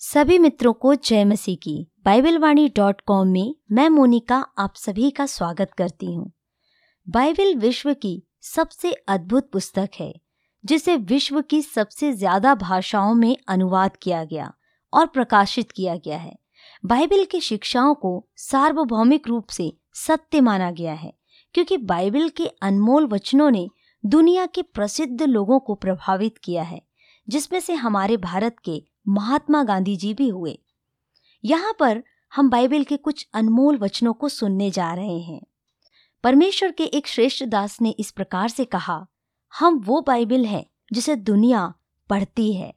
सभी मित्रों को जय मसीह की। बाइबल वाणी डॉट कॉम में मैं मोनिका आप सभी का स्वागत करती हूँ। बाइबल विश्व की सबसे अद्भुत पुस्तक है, जिसे विश्व की सबसे ज़्यादा भाषाओं में अनुवाद किया गया और प्रकाशित किया गया है। बाइबल की शिक्षाओं को सार्वभौमिक रूप से सत्य माना गया है, क्योंकि बाइबल के अनमोल वचनों ने दुनिया के प्रसिद्ध लोगों को प्रभावित किया है, जिसमें से हमारे भारत के महात्मा गांधी जी भी हुए। यहाँ पर हम बाइबल के कुछ अनमोल वचनों को सुनने जा रहे हैं। परमेश्वर के एक श्रेष्ठ दास ने इस प्रकार से कहा, हम वो बाइबल हैं जिसे दुनिया पढ़ती है।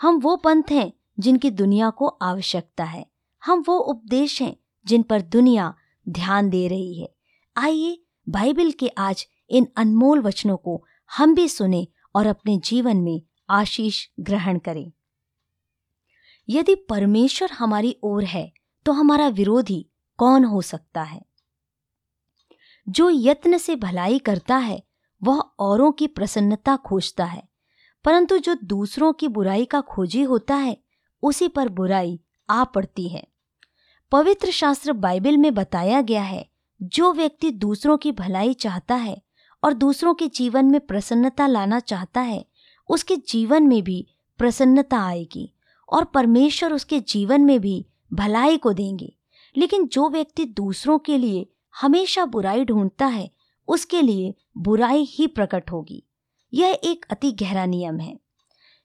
हम वो पंथ हैं जिनकी दुनिया को आवश्यकता है। हम वो उपदेश हैं जिन पर दुनिया ध्यान दे रही है। आइए बाइबल के आज इन अनमोल वचनों को हम भी सुने और अपने जीवन में आशीष ग्रहण करें। यदि परमेश्वर हमारी ओर है तो हमारा विरोधी कौन हो सकता है? जो यत्न से भलाई करता है, वह औरों की प्रसन्नता खोजता है, परंतु जो दूसरों की बुराई का खोजी होता है, उसी पर बुराई आ पड़ती है। पवित्र शास्त्र बाइबल में बताया गया है, जो व्यक्ति दूसरों की भलाई चाहता है और दूसरों के जीवन में प्रसन्नता लाना चाहता है, उसके जीवन में भी प्रसन्नता आएगी। और परमेश्वर उसके जीवन में भी भलाई को देंगे। लेकिन जो व्यक्ति दूसरों के लिए हमेशा बुराई ढूंढता है, उसके लिए बुराई ही प्रकट होगी। यह एक अति गहरा नियम है।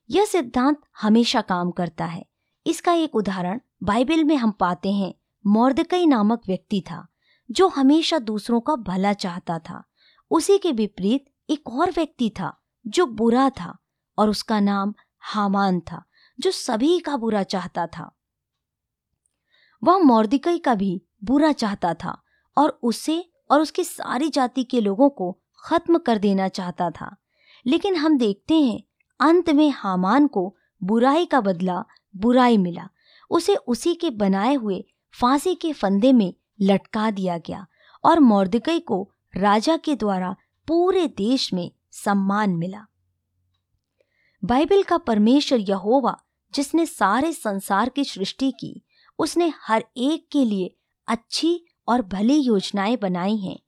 यह सिद्धांत हमेशा काम करता है। इसका एक उदाहरण बाइबल में हम पाते हैं, मोर्दकई नामक व्यक्ति था, जो हमेशा दूसरों का भला चाहता था। उसी के विपरीत एक और व्यक्ति था, जो बुरा था, और उसका नाम हामान था। जो सभी का बुरा चाहता था। वह मौर्दिकई का भी बुरा चाहता था और उसे और उसकी सारी जाति के लोगों को खत्म कर देना चाहता था। लेकिन हम देखते हैं, अंत में हामान को बुराई का बदला बुराई मिला। उसे उसी के बनाए हुए फांसी के फंदे में लटका दिया गया और मोर्दिकई को राजा के द्वारा पूरे देश में सम्मान मिला। बाइबल का परमेश्वर यहोवा जिसने सारे संसार की सृष्टि की, उसने हर एक के लिए अच्छी और भली योजनाएँ बनाई हैं,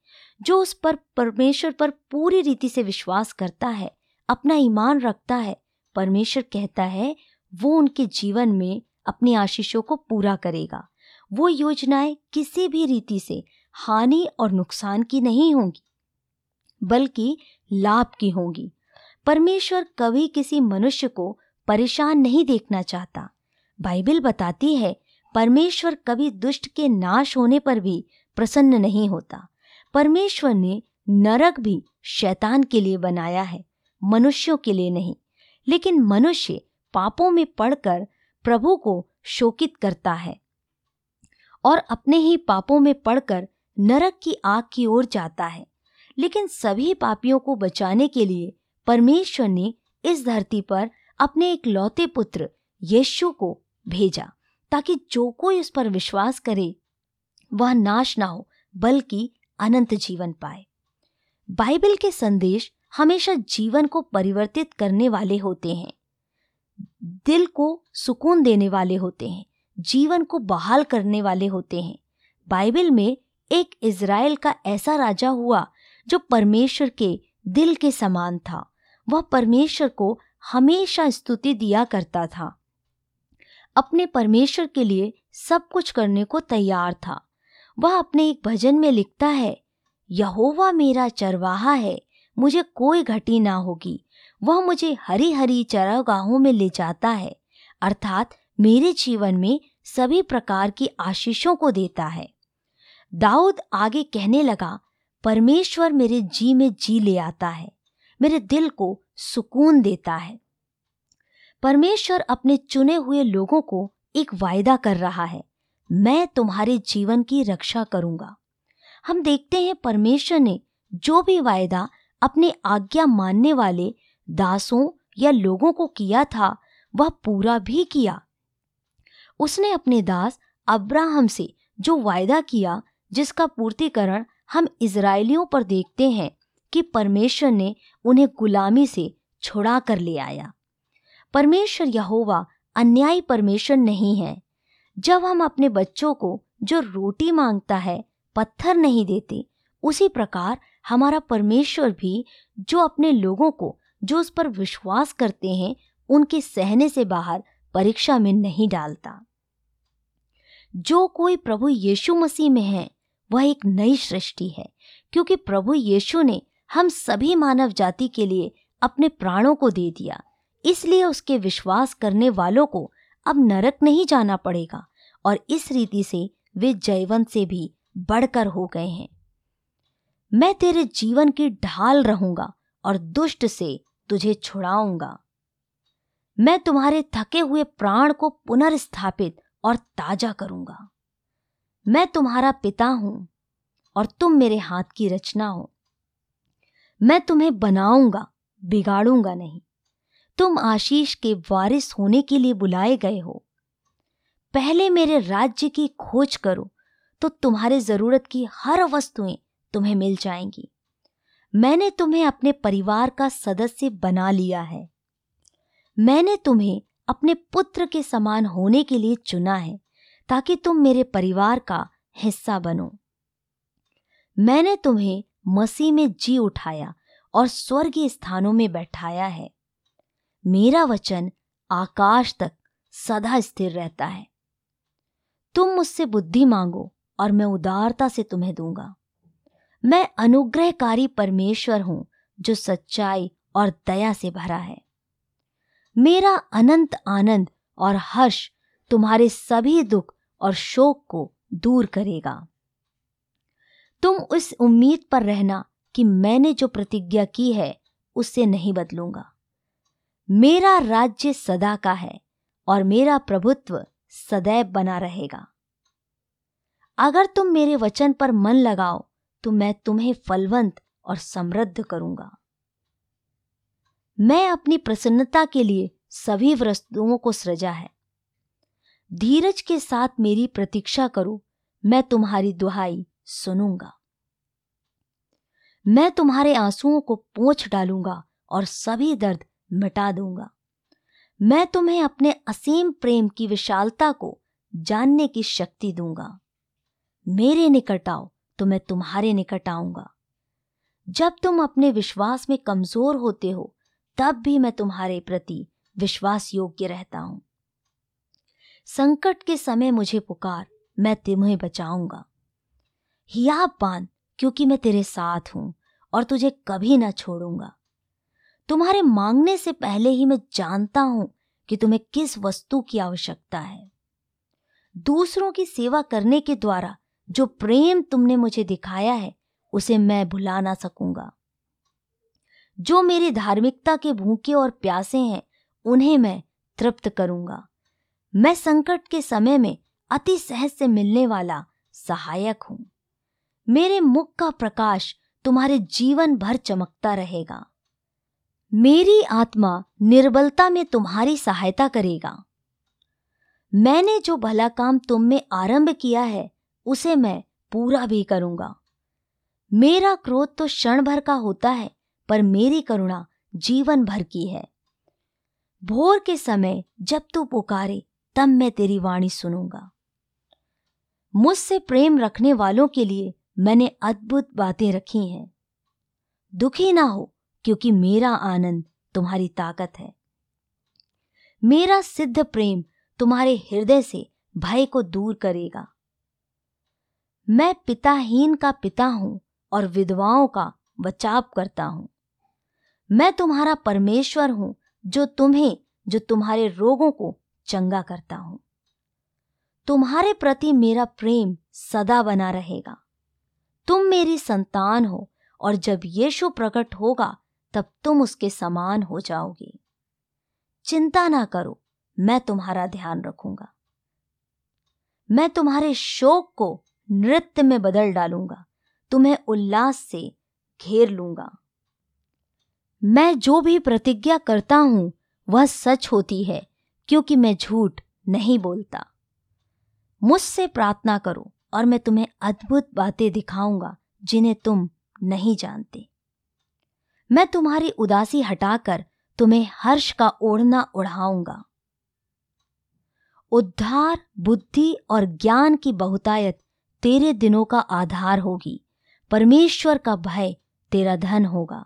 जो उस पर परमेश्वर पर पूरी रीति से विश्वास करता है, अपना ईमान रखता है। परमेश्वर कहता है, वो उनके जीवन में अपनी आशीषों को पूरा करेगा। वो योजनाएँ किसी भी रीति से हानि और नुकसान की नहीं होंगी, बल्कि लाभ की होंगी। परमेश्वर कभी किसी मनुष्य को परेशान नहीं देखना चाहता। बाइबल बताती है, परमेश्वर कभी दुष्ट के नाश होने पर भी प्रसन्न नहीं होता। परमेश्वर ने नरक भी शैतान के लिए बनाया है, मनुष्यों के लिए नहीं। लेकिन मनुष्य पापों में पड़कर प्रभु को शोकित करता है और अपने ही पापों में पड़कर नरक की आग की ओर जाता है। लेकिन सभी पापियों को बचाने के लिए परमेश्वर ने इस धरती पर अपने एक लौते पुत्र यीशु को भेजा, ताकि जो कोई उस पर विश्वास करे, वह नाश ना हो, बल्कि अनंत जीवन पाए। बाइबल के संदेश हमेशा जीवन को परिवर्तित करने वाले होते हैं। दिल को सुकून देने वाले होते हैं, जीवन को बहाल करने वाले होते हैं। बाइबल में एक इज़राइल का ऐसा राजा हुआ, जो परमेश्वर के दिल के समान था। वह परमेश्वर को हमेशा स्तुति दिया करता था। अपने परमेश्वर के लिए सब कुछ करने को तैयार था। वह अपने एक भजन में लिखता है, यहोवा मेरा चरवाहा है, मुझे कोई घटी ना होगी। वह मुझे हरी हरी चरागाहों में ले जाता है, अर्थात मेरे जीवन में सभी प्रकार की आशीषों को देता है। दाऊद आगे कहने लगा, परमेश्वर मेरे जी में जी ले आता है। मेरे दिल को सुकून देता है। परमेश्वर अपने चुने हुए लोगों को एक वायदा कर रहा है, मैं तुम्हारे जीवन की रक्षा करूँगा। हम देखते हैं परमेश्वर ने जो भी वायदा अपने आज्ञा मानने वाले दासों या लोगों को किया था, वह पूरा भी किया। उसने अपने दास अब्राहम से जो वायदा किया, जिसका पूर्तिकरण हम इसराइलियों पर देखते हैं कि परमेश्वर ने उन्हें गुलामी से छुड़ा कर ले आया। परमेश्वर यहोवा अन्यायी परमेश्वर नहीं है। जब हम अपने बच्चों को जो रोटी माँगता है, पत्थर नहीं देते, उसी प्रकार हमारा परमेश्वर भी जो अपने लोगों को जो उस पर विश्वास करते हैं, उनके सहने से बाहर परीक्षा में नहीं डालता। जो कोई प्रभु यीशु मसीह में है, वह एक नई सृष्टि है, क्योंकि प्रभु यीशु ने हम सभी मानव जाति के लिए अपने प्राणों को दे दिया। इसलिए उसके विश्वास करने वालों को अब नरक नहीं जाना पड़ेगा और इस रीति से वे जयवंत से भी बढ़कर हो गए हैं। मैं तेरे जीवन की ढाल रहूँगा और दुष्ट से तुझे छुड़ाऊँगा। मैं तुम्हारे थके हुए प्राण को पुनर्स्थापित और ताज़ा करूँगा। मैं तुम्हारा पिता हूँ और तुम मेरे हाथ की रचना हो। मैं तुम्हें बनाऊँगा, बिगाड़ूँगा नहीं। तुम आशीष के वारिस होने के लिए बुलाए गए हो। पहले मेरे राज्य की खोज करो तो तुम्हारे ज़रूरत की हर वस्तुएँ तुम्हें मिल जाएँगी। मैंने तुम्हें अपने परिवार का सदस्य बना लिया है। मैंने तुम्हें अपने पुत्र के समान होने के लिए चुना है, ताकि तुम मेरे परिवार का हिस्सा बनो। मैंने तुम्हें मसीह में जी उठाया और स्वर्गीय स्थानों में बैठाया है। मेरा वचन आकाश तक सदा स्थिर रहता है। तुम मुझसे बुद्धि मांगो और मैं उदारता से तुम्हें दूँगा। मैं अनुग्रहकारी परमेश्वर हूँ जो सच्चाई और दया से भरा है। मेरा अनंत आनंद और हर्ष तुम्हारे सभी दुख और शोक को दूर करेगा। तुम उस उम्मीद पर रहना कि मैंने जो प्रतिज्ञा की है, उससे नहीं बदलूँगा। मेरा राज्य सदा का है और मेरा प्रभुत्व सदैव बना रहेगा। अगर तुम मेरे वचन पर मन लगाओ तो मैं तुम्हें फलवंत और समृद्ध करूँगा। मैं अपनी प्रसन्नता के लिए सभी वस्तुओं को सृजा है। धीरज के साथ मेरी प्रतीक्षा करो, मैं तुम्हारी दुहाई सुनूँगा। मैं तुम्हारे आंसुओं को पोंछ डालूँगा और सभी दर्द मिटा दूँगा। मैं तुम्हें अपने असीम प्रेम की विशालता को जानने की शक्ति दूँगा। मेरे निकट आओ तो मैं तुम्हारे निकट आऊँगा। जब तुम अपने विश्वास में कमज़ोर होते हो, तब भी मैं तुम्हारे प्रति विश्वास योग्य रहता हूँ। संकट के समय मुझे पुकार, मैं तुम्हें बचाऊँगा। हियाब बाँध क्योंकि मैं तेरे साथ हूँ और तुझे कभी ना छोड़ूँगा। तुम्हारे मांगने से पहले ही मैं जानता हूँ कि तुम्हें किस वस्तु की आवश्यकता है। दूसरों की सेवा करने के द्वारा जो प्रेम तुमने मुझे दिखाया है, उसे मैं भुला ना सकूँगा। जो मेरी धार्मिकता के भूखे और प्यासे हैं, उन्हें मैं तृप्त करूँगा। मैं संकट के समय में अति सहज से मिलने वाला सहायक हूँ। मेरे मुख का प्रकाश तुम्हारे जीवन भर चमकता रहेगा। मेरी आत्मा निर्बलता में तुम्हारी सहायता करेगा। मैंने जो भला काम तुम में आरंभ किया है, उसे मैं पूरा भी करूँगा। मेरा क्रोध तो क्षण भर का होता है, पर मेरी करुणा जीवन भर की है। भोर के समय जब तू पुकारे, तब मैं तेरी वाणी सुनूँगा। मुझसे प्रेम रखने वालों के लिए मैंने अद्भुत बातें रखी हैं। दुखी ना हो, क्योंकि मेरा आनंद तुम्हारी ताकत है। मेरा सिद्ध प्रेम तुम्हारे हृदय से भय को दूर करेगा। मैं पिताहीन का पिता हूँ और विधवाओं का बचाव करता हूँ। मैं तुम्हारा परमेश्वर हूँ, जो तुम्हें, जो तुम्हारे रोगों को चंगा करता हूँ। तुम्हारे प्रति मेरा प्रेम सदा बना रहेगा। तुम मेरी संतान हो और जब यीशु प्रकट होगा, तब तुम उसके समान हो जाओगे। चिंता ना करो, मैं तुम्हारा ध्यान रखूँगा। मैं तुम्हारे शोक को नृत्य में बदल डालूँगा, तुम्हें उल्लास से घेर लूँगा। मैं जो भी प्रतिज्ञा करता हूँ, वह सच होती है, क्योंकि मैं झूठ नहीं बोलता। मुझसे प्रार्थना करो और मैं तुम्हें अद्भुत बातें दिखाऊँगा, जिन्हें तुम नहीं जानते। मैं तुम्हारी उदासी हटाकर तुम्हें हर्ष का ओढ़ना उड़ाऊँगा उद्धार, बुद्धि और ज्ञान की बहुतायत तेरे दिनों का आधार होगी, परमेश्वर का भय तेरा धन होगा।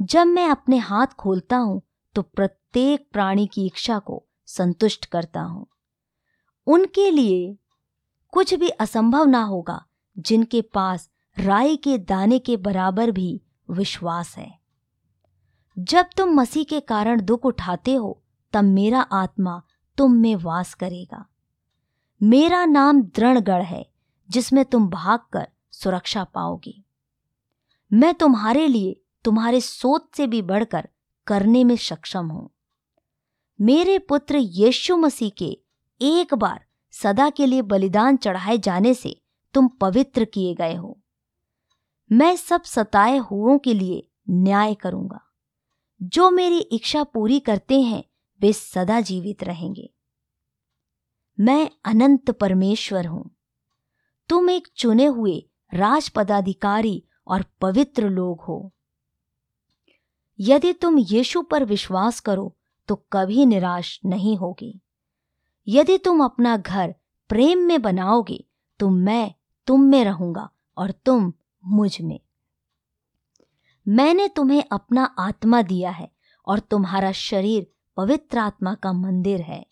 जब मैं अपने हाथ खोलता हूँ तो प्रत्येक प्राणी की इच्छा को संतुष्ट करता हूँ। उनके लिए कुछ भी असंभव ना होगा, जिनके पास राई के दाने के बराबर भी विश्वास है। जब तुम मसीह के कारण दुख उठाते हो, तब मेरा आत्मा तुम में वास करेगा। मेरा नाम दृढ़गढ़ है, जिसमें तुम भागकर सुरक्षा पाओगे। मैं तुम्हारे लिए तुम्हारे सोच से भी बढ़कर करने में सक्षम हूँ। मेरे पुत्र यीशु मसीह के एक बार सदा के लिए बलिदान चढ़ाए जाने से तुम पवित्र किए गए हो। मैं सब सताए हुओं के लिए न्याय करूँगा। जो मेरी इच्छा पूरी करते हैं, वे सदा जीवित रहेंगे। मैं अनंत परमेश्वर हूँ। तुम एक चुने हुए राज पदाधिकारी और पवित्र लोग हो। यदि तुम यीशु पर विश्वास करो तो कभी निराश नहीं होगी। यदि तुम अपना घर प्रेम में बनाओगे तो मैं तुम में रहूँगा और तुम मुझमें। मैंने तुम्हें अपना आत्मा दिया है और तुम्हारा शरीर पवित्र आत्मा का मंदिर है।